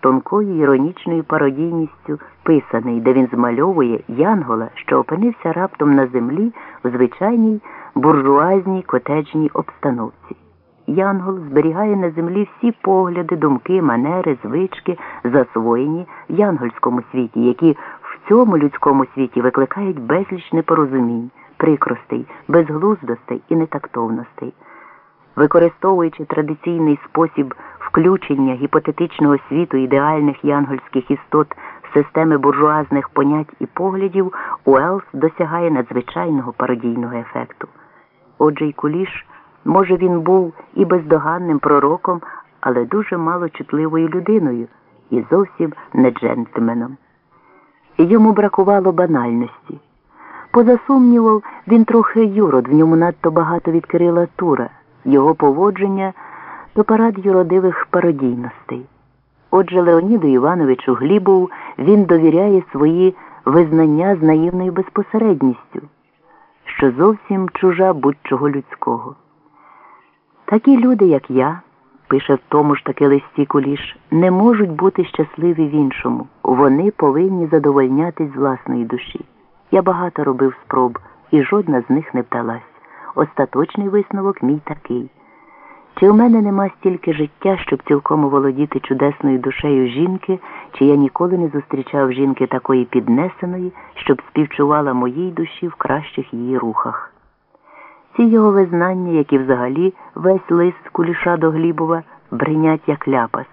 тонкою іронічною пародійністю писаний, де він змальовує Янгола, що опинився раптом на землі в звичайній буржуазній котеджній обстановці. Янгол зберігає на землі всі погляди, думки, манери, звички, засвоєні в янгольському світі, які в цьому людському світі викликають безліч непорозумінь, прикростей, безглуздостей і нетактовностей. Використовуючи традиційний спосіб включення гіпотетичного світу ідеальних янгольських істот системи буржуазних понять і поглядів, Уелс досягає надзвичайного пародійного ефекту. Отже, й куліш, може, він був і бездоганним пророком, але дуже малочутливою людиною і зовсім не джентльменом. Йому бракувало банальності. Поза сумнівом, він трохи юрод, в ньому надто багато від Кирила Тура, його поводження то парад юродивих пародійностей. Отже, Леоніду Івановичу Глібову він довіряє свої визнання з наївною безпосередністю, що зовсім чужа будь-чого людського. Такі люди, як я, пише в тому ж таки листі Куліш, не можуть бути щасливі в іншому. Вони повинні задовольнятись власної душі. Я багато робив спроб, і жодна з них не вдалась. Остаточний висновок мій такий. Чи в мене нема стільки життя, щоб цілком володіти чудесною душею жінки, чи я ніколи не зустрічав жінки такої піднесеної, щоб співчувала моїй душі в кращих її рухах? Ці його визнання, як і взагалі весь лист куліша до Глібова, бринять як ляпас.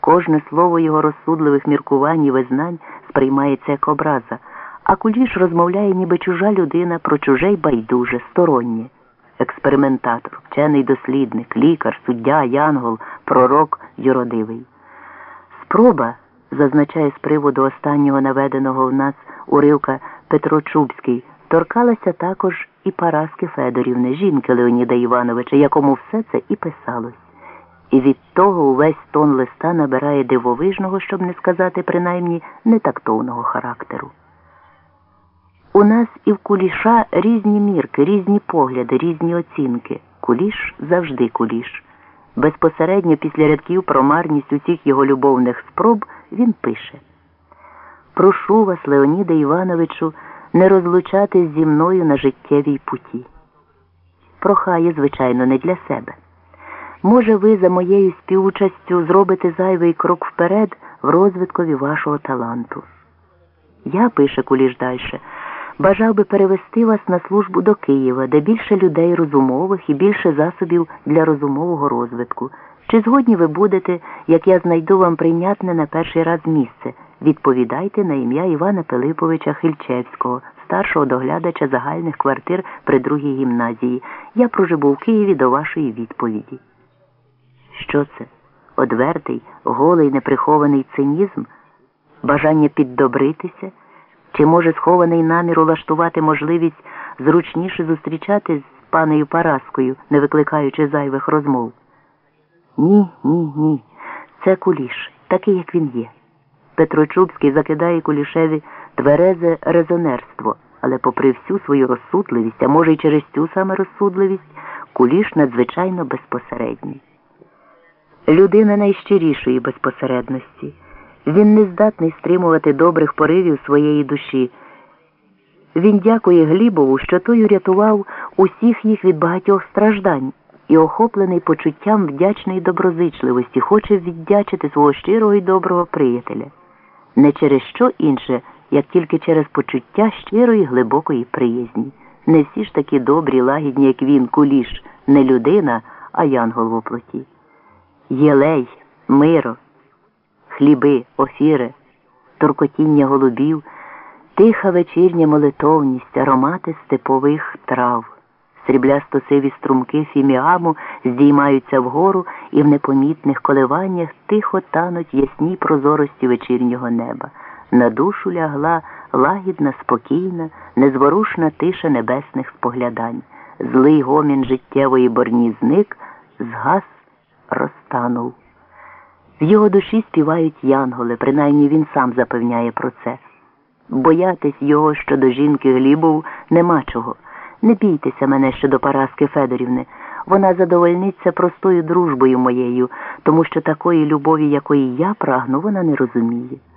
Кожне слово його розсудливих міркувань і визнань сприймається як образа, а куліш розмовляє, ніби чужа людина про чуже й байдуже, стороннє. Експериментатор, вчений дослідник, лікар, суддя, янгол, пророк юродивий. Спроба, зазначає з приводу останнього наведеного в нас уривка Петро Чубський, торкалася також і Параски Федорівни, жінки Леоніда Івановича, якому все це і писалось. І від того увесь тон листа набирає дивовижного, щоб не сказати принаймні нетактовного характеру. У нас і в куліша різні мірки, різні погляди, різні оцінки. Куліш завжди куліш. Безпосередньо після рядків про марність усіх його любовних спроб він пише Прошу вас, Леоніда Івановичу, не розлучатись зі мною на життєвій путі. Прохає, звичайно, не для себе. Може, ви за моєю співучастю зробите зайвий крок вперед в розвиткові вашого таланту. Я, пише Куліш дальше, бажав би перевести вас на службу до Києва, де більше людей розумових і більше засобів для розумового розвитку. Чи згодні ви будете, як я знайду вам прийнятне на перший раз місце? Відповідайте на ім'я Івана Пилиповича Хильчевського, старшого доглядача загальних квартир при другій гімназії. Я проживу в Києві до вашої відповіді. Що це? Одвертий, голий, неприхований цинізм, бажання піддобритися? Чи може схований намір улаштувати можливість зручніше зустрічатись з панею Параскою, не викликаючи зайвих розмов? Ні, ні, ні. Це куліш, такий, як він є. Петро Чубський закидає кулішеві тверезе резонерство, але, попри всю свою розсудливість, а може й через цю саме розсудливість, куліш надзвичайно безпосередній. Людина найщирішої безпосередності. Він не здатний стримувати добрих поривів своєї душі. Він дякує Глібову, що той урятував усіх їх від багатьох страждань і, охоплений почуттям вдячної доброзичливості, хоче віддячити свого щирого і доброго приятеля. Не через що інше, як тільки через почуття щирої глибокої приязні. Не всі ж такі добрі, лагідні, як він, куліш, не людина, а янгол в оплоті. Єлей, миро хліби, офіри, торкотіння голубів, тиха вечірня молитовність, аромати степових трав, сріблясто сиві струмки фіміаму здіймаються вгору і в непомітних коливаннях тихо тануть ясній прозорості вечірнього неба. На душу лягла лагідна, спокійна, незворушна тиша небесних споглядань. Злий гомін життєвої борні зник, згас, розтанув. В його душі співають янголи, принаймні він сам запевняє про це. Боятись його щодо жінки Глібов нема чого. Не бійтеся мене щодо Параски Федорівни. вона задовольниться простою дружбою моєю, тому що такої любові, якої я прагну, вона не розуміє.